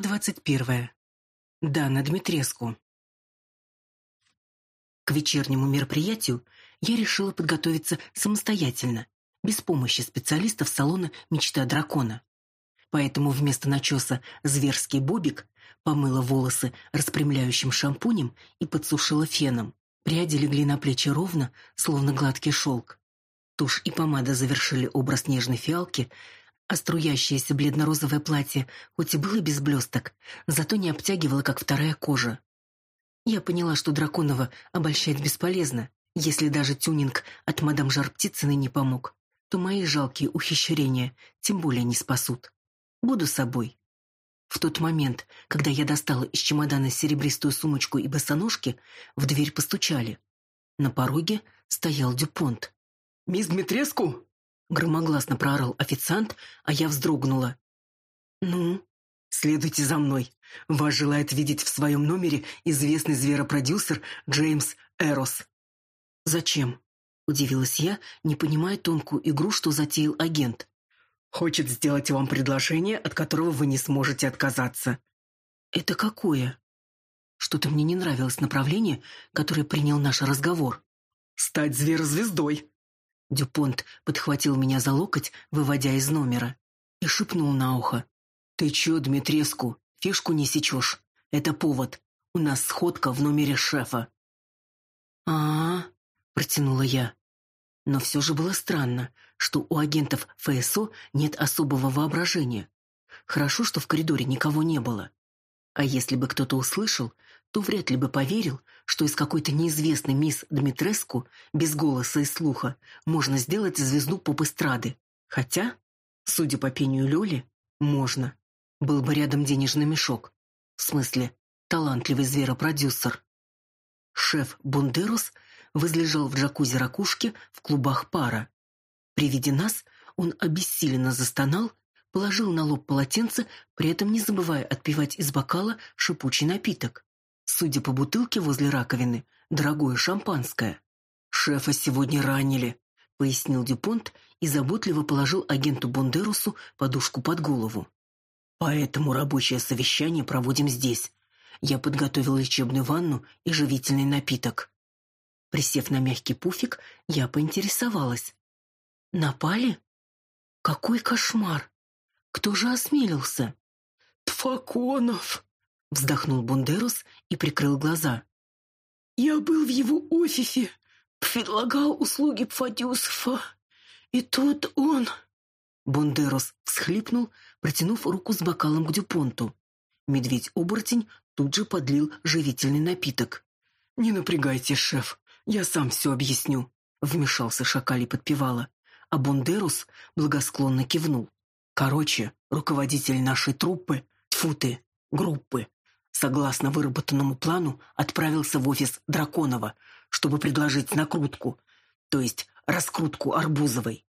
Глава двадцать первая. Дана Дмитреску. К вечернему мероприятию я решила подготовиться самостоятельно, без помощи специалистов салона «Мечта дракона». Поэтому вместо начеса «Зверский бобик» помыла волосы распрямляющим шампунем и подсушила феном. Пряди легли на плечи ровно, словно гладкий шелк. Тушь и помада завершили образ нежной фиалки, а струящееся бледно-розовое платье, хоть и было без блесток, зато не обтягивало, как вторая кожа. Я поняла, что Драконова обольщать бесполезно. Если даже тюнинг от мадам Жар-Птицыной не помог, то мои жалкие ухищрения тем более не спасут. Буду собой. В тот момент, когда я достала из чемодана серебристую сумочку и босоножки, в дверь постучали. На пороге стоял Дюпонт. «Мисс Дмитреску?» Громогласно проорал официант, а я вздрогнула. «Ну?» «Следуйте за мной. Вас желает видеть в своем номере известный зверопродюсер Джеймс Эрос». «Зачем?» — удивилась я, не понимая тонкую игру, что затеял агент. «Хочет сделать вам предложение, от которого вы не сможете отказаться». «Это какое?» Что-то мне не нравилось направление, которое принял наш разговор. «Стать зверозвездой», Дюпонт подхватил меня за локоть, выводя из номера, и шепнул на ухо. «Ты чё, Дмитреску, фишку не сечешь? Это повод. У нас сходка в номере шефа». «А-а-а», протянула я. Но все же было странно, что у агентов ФСО нет особого воображения. Хорошо, что в коридоре никого не было. А если бы кто-то услышал, то вряд ли бы поверил, что из какой-то неизвестной мисс Дмитреску без голоса и слуха можно сделать звезду поп-эстрады. Хотя, судя по пению Лёли, можно. Был бы рядом денежный мешок. В смысле, талантливый зверопродюсер. Шеф Бундерус возлежал в джакузи ракушки в клубах пара. При виде нас он обессиленно застонал, положил на лоб полотенце, при этом не забывая отпивать из бокала шипучий напиток. Судя по бутылке возле раковины, дорогое шампанское. «Шефа сегодня ранили», — пояснил Дюпонт и заботливо положил агенту Бондерусу подушку под голову. «Поэтому рабочее совещание проводим здесь. Я подготовил лечебную ванну и живительный напиток». Присев на мягкий пуфик, я поинтересовалась. «Напали? Какой кошмар! Кто же осмелился?» «Тфаконов!» Вздохнул Бундерус и прикрыл глаза. «Я был в его офисе, предлагал услуги Пфадюсова, и тут он...» Бундерус всхлипнул, протянув руку с бокалом к Дюпонту. Медведь-оборотень тут же подлил живительный напиток. «Не напрягайтесь, шеф, я сам все объясню», — вмешался Шакали подпевала, а Бундерус благосклонно кивнул. «Короче, руководитель нашей труппы, тьфу ты, группы, согласно выработанному плану, отправился в офис Драконова, чтобы предложить накрутку, то есть раскрутку Арбузовой.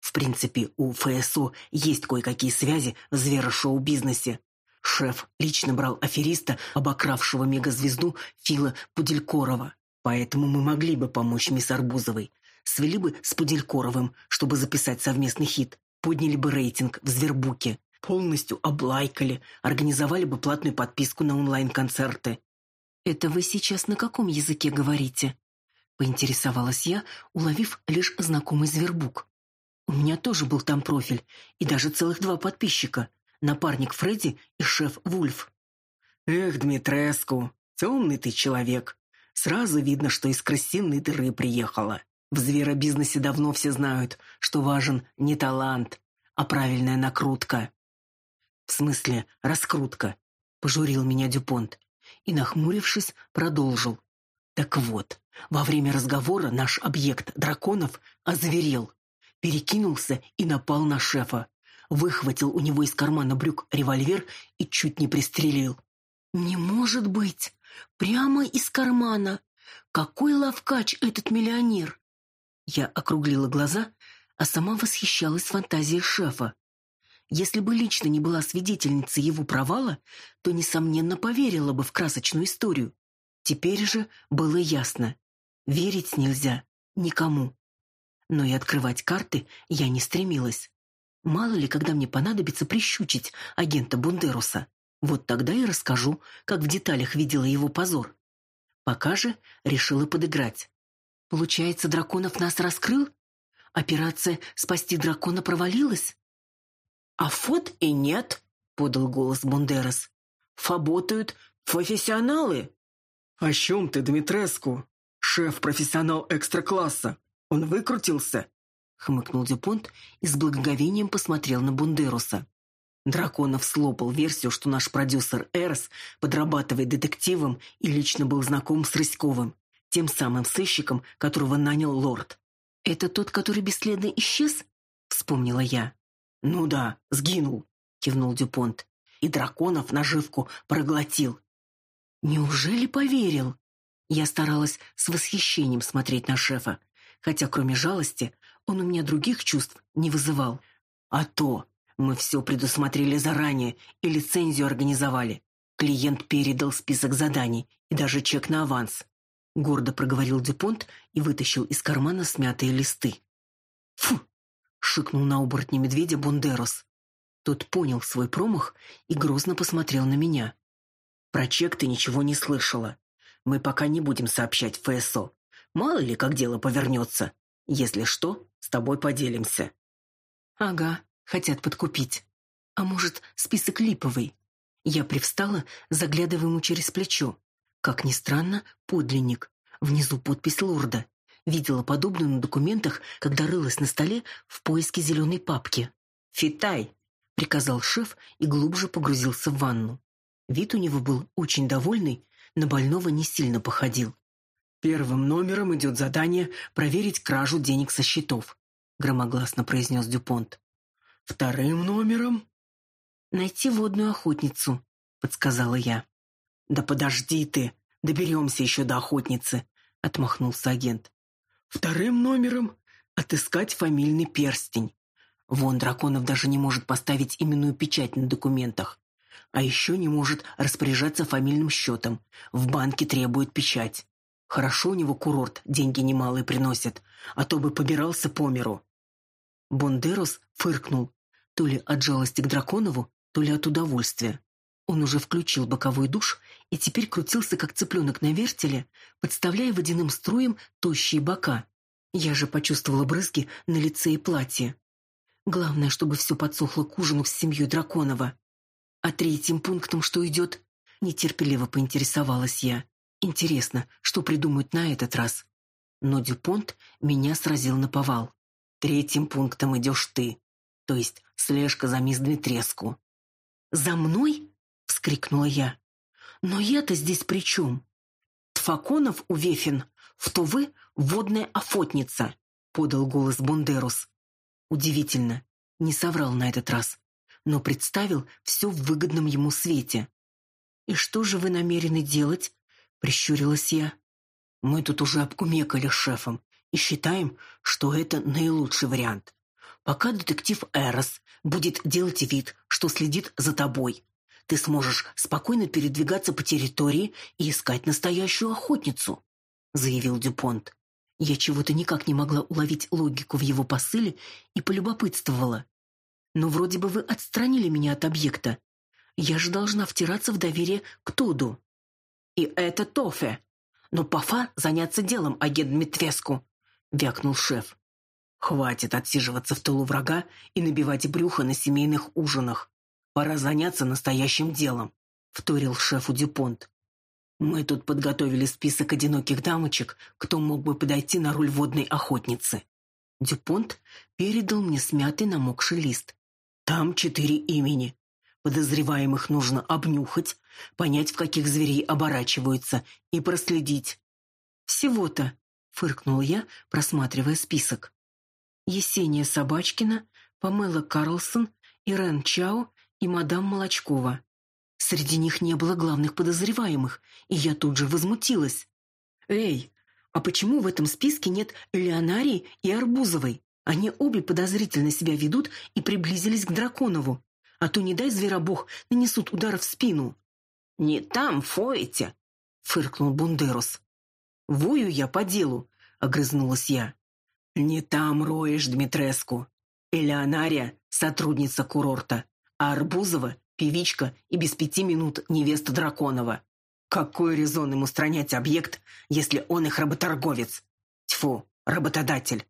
В принципе, у ФСО есть кое-какие связи в зверошоу-бизнесе. Шеф лично брал афериста, обокравшего мегазвезду Фила Пуделькорова. Поэтому мы могли бы помочь мисс Арбузовой. Свели бы с Пуделькоровым, чтобы записать совместный хит. Подняли бы рейтинг в Звербуке полностью облайкали, организовали бы платную подписку на онлайн-концерты. «Это вы сейчас на каком языке говорите?» — поинтересовалась я, уловив лишь знакомый звербук. У меня тоже был там профиль, и даже целых два подписчика — напарник Фредди и шеф Вульф. «Эх, Дмитреску, темный ты человек. Сразу видно, что из крысиной дыры приехала. В зверобизнесе давно все знают, что важен не талант, а правильная накрутка. В смысле, раскрутка, пожурил меня Дюпонт и, нахмурившись, продолжил. Так вот, во время разговора наш объект драконов озверел, перекинулся и напал на шефа, выхватил у него из кармана брюк револьвер и чуть не пристрелил. Не может быть, прямо из кармана. Какой ловкач этот миллионер. Я округлила глаза, а сама восхищалась фантазией шефа. Если бы лично не была свидетельницей его провала, то, несомненно, поверила бы в красочную историю. Теперь же было ясно. Верить нельзя никому. Но и открывать карты я не стремилась. Мало ли, когда мне понадобится прищучить агента Бундеруса. Вот тогда и расскажу, как в деталях видела его позор. Пока же решила подыграть. Получается, Драконов нас раскрыл? Операция «Спасти дракона» провалилась? А фот и нет, подал голос Бондерас. Фаботают профессионалы. О чем ты, Дмитреску? Шеф-профессионал экстра-класса. Он выкрутился? Хмыкнул Дюпонт и с благоговением посмотрел на Бундеруса. Драконов слопал версию, что наш продюсер Эрс подрабатывает детективом и лично был знаком с Рыськовым, тем самым сыщиком, которого нанял лорд. «Это тот, который бесследно исчез?» — вспомнила я. «Ну да, сгинул», — кивнул Дюпонт. «И драконов наживку проглотил». «Неужели поверил?» Я старалась с восхищением смотреть на шефа, хотя кроме жалости он у меня других чувств не вызывал. «А то! Мы все предусмотрели заранее и лицензию организовали. Клиент передал список заданий и даже чек на аванс. Гордо проговорил Дюпонт и вытащил из кармана смятые листы. «Фу!» — шикнул на оборотня медведя Бондерос. Тот понял свой промах и грозно посмотрел на меня. «Про чек ты ничего не слышала. Мы пока не будем сообщать ФСО. Мало ли, как дело повернется. Если что, с тобой поделимся». «Ага, Хотят подкупить. А может, список липовый? Я привстала, заглядывая ему через плечо. Как ни странно, подлинник. Внизу подпись лорда. Видела подобную на документах, когда рылась на столе в поиске зеленой папки. «Фитай!» — приказал шеф и глубже погрузился в ванну. Вид у него был очень довольный, на больного не сильно походил. «Первым номером идет задание проверить кражу денег со счетов», — громогласно произнес Дюпонт. Вторым номером? Найти водную охотницу, подсказала я. Да подожди ты, доберемся еще до охотницы, отмахнулся агент. Вторым номером отыскать фамильный перстень. Вон Драконов даже не может поставить именную печать на документах. А еще не может распоряжаться фамильным счетом. В банке требует печать. Хорошо у него курорт, деньги немалые приносит, а то бы побирался по миру. Бондерос фыркнул, то ли от жалости к Драконову, то ли от удовольствия. Он уже включил боковой душ и теперь крутился, как цыпленок на вертеле, подставляя водяным струем тощие бока. Я же почувствовала брызги на лице и платье. Главное, чтобы все подсохло к ужину с семьей Драконова. А третьим пунктом что идет? Нетерпеливо поинтересовалась я. Интересно, что придумают на этот раз? Но Дюпонт меня сразил на повал. Третьим пунктом идешь ты то есть слежка за мисс Дмитреску. «За мной?» — вскрикнула я. «Но я-то здесь при чем?» «Тфаконов у Вефин, в то вы водная охотница», — подал голос Бондерус. Удивительно, не соврал на этот раз, но представил все в выгодном ему свете. «И что же вы намерены делать?» — прищурилась я. «Мы тут уже обкумекали с шефом и считаем, что это наилучший вариант. Пока детектив Эрос будет делать вид, что следит за тобой, ты сможешь спокойно передвигаться по территории и искать настоящую охотницу», — заявил Дюпонт. Я чего-то никак не могла уловить логику в его посыле и полюбопытствовала. «Но вроде бы вы отстранили меня от объекта. Я же должна втираться в доверие к Тоду». «И это Тофе. Но Пафа заняться делом, агент Митвеску», — вякнул шеф. Хватит отсиживаться в тылу врага и набивать брюхо на семейных ужинах. Пора заняться настоящим делом, вторил шефу Дюпонт. Мы тут подготовили список одиноких дамочек, кто мог бы подойти на роль водной охотницы. Дюпонт передал мне смятый намокший лист. Там четыре имени. Подозреваемых нужно обнюхать, понять, в каких зверей оборачиваются, и проследить. «Всего-то», — фыркнул я, просматривая список. Есения Собачкина, Памела Карлсон, Ирен Чао и мадам Молочкова. Среди них не было главных подозреваемых, и я тут же возмутилась. «Эй, а почему в этом списке нет Леонарии и Арбузовой? Они обе подозрительно себя ведут и приблизились к Драконову. А то, не дай зверобог, нанесут удар в спину». «Не там фоете», — фыркнул Бундерус. «Вою я по делу», — огрызнулась я. «Не там роешь, Дмитреску. Элеонария — сотрудница курорта, а Арбузова певичка и без пяти минут невеста Драконова. Какой резон им устранять объект, если он их работорговец? Тьфу, работодатель.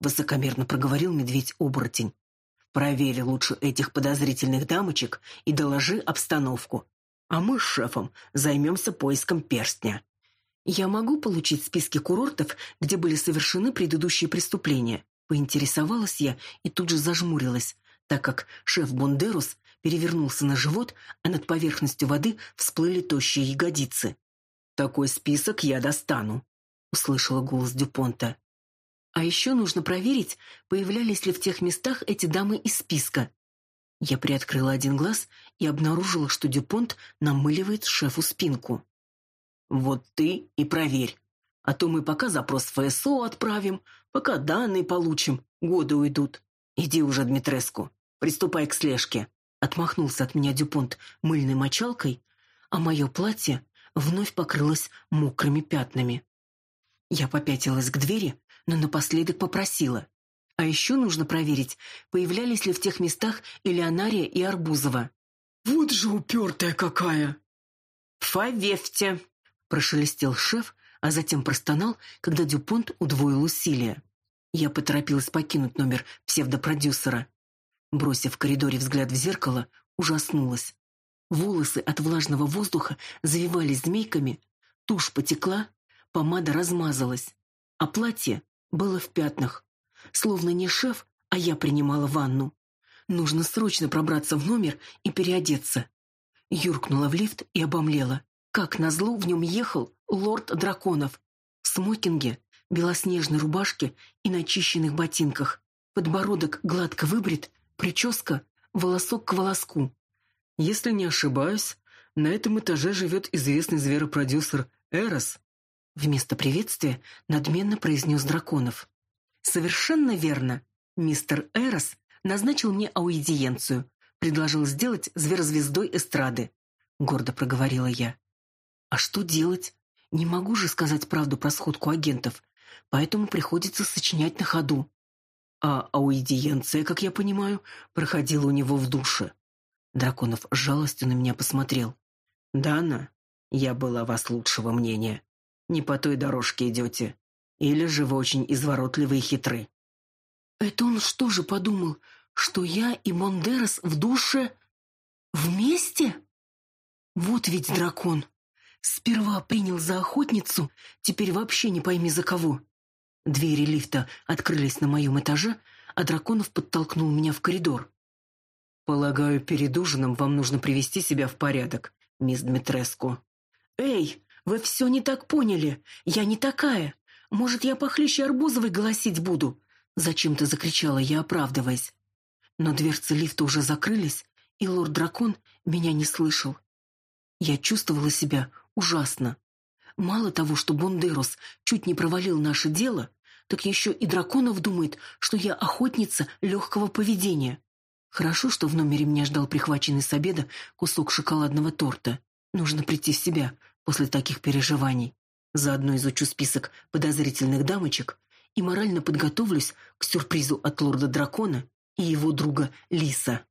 Высокомерно проговорил медведь-оборотень. Проверь лучше этих подозрительных дамочек и доложи обстановку. А мы с шефом займемся поиском перстня. Я могу получить списки курортов, где были совершены предыдущие преступления? Поинтересовалась я и тут же зажмурилась, так как шеф Бондерус перевернулся на живот, а над поверхностью воды всплыли тощие ягодицы. «Такой список я достану», — услышала голос Дюпонта. «А еще нужно проверить, появлялись ли в тех местах эти дамы из списка». Я приоткрыла один глаз и обнаружила, что Дюпонт намыливает шефу спинку. «Вот ты и проверь. А то мы пока запрос в ФСО отправим, пока данные получим, годы уйдут. Иди уже, Дмитреску, приступай к слежке». Отмахнулся от меня Дюпонт мыльной мочалкой, а мое платье вновь покрылось мокрыми пятнами. Я попятилась к двери, но напоследок попросила. А еще нужно проверить, появлялись ли в тех местах Элеонария и Арбузова. «Вот же упертая какая!» «Фавефте!» — прошелестел шеф, а затем простонал, когда Дюпонт удвоил усилия. Я поторопилась покинуть номер псевдопродюсера. Бросив в коридоре взгляд в зеркало, ужаснулась. Волосы от влажного воздуха завивались змейками, тушь потекла, помада размазалась, а платье было в пятнах. Словно не шеф, а я принимала ванну. Нужно срочно пробраться в номер и переодеться. Юркнула в лифт и обомлела. Как назло в нем ехал лорд драконов. В смокинге, белоснежной рубашке и начищенных ботинках. Подбородок гладко выбрит, Прическа волосок к волоску. Если не ошибаюсь, на этом этаже живет известный зверопродюсер Эрос. Вместо приветствия надменно произнес Драконов. Совершенно верно. Мистер Эрос назначил мне аудиенцию, предложил сделать зверозвездой эстрады. Гордо проговорила я. А что делать? Не могу же сказать правду про сходку агентов, поэтому приходится сочинять на ходу. А аудиенция, как я понимаю, проходила у него в душе. Драконов с жалостью на меня посмотрел. «Дана, я была о вас лучшего мнения. Не по той дорожке идете. Или же вы очень изворотливы и хитры». «Это он что же подумал, что я и Мондерос в душе вместе?» «Вот ведь дракон. Сперва принял за охотницу, теперь вообще не пойми за кого. Двери лифта открылись на моем этаже, а Драконов подтолкнул меня в коридор. «Полагаю, перед ужином вам нужно привести себя в порядок, мисс Дмитреску». «Эй, вы все не так поняли. Я не такая. Может, я похлеще Арбузовой голосить буду?» Зачем-то закричала я, оправдываясь. Но дверцы лифта уже закрылись, и лорд-дракон меня не слышал. Я чувствовала себя ужасно. Мало того, что Бондерос чуть не провалил наше дело, так еще и Драконов думает, что я охотница легкого поведения. Хорошо, что в номере меня ждал прихваченный с обеда кусок шоколадного торта. Нужно прийти в себя после таких переживаний. Заодно изучу список подозрительных дамочек и морально подготовлюсь к сюрпризу от лорда-дракона и его друга Лиса.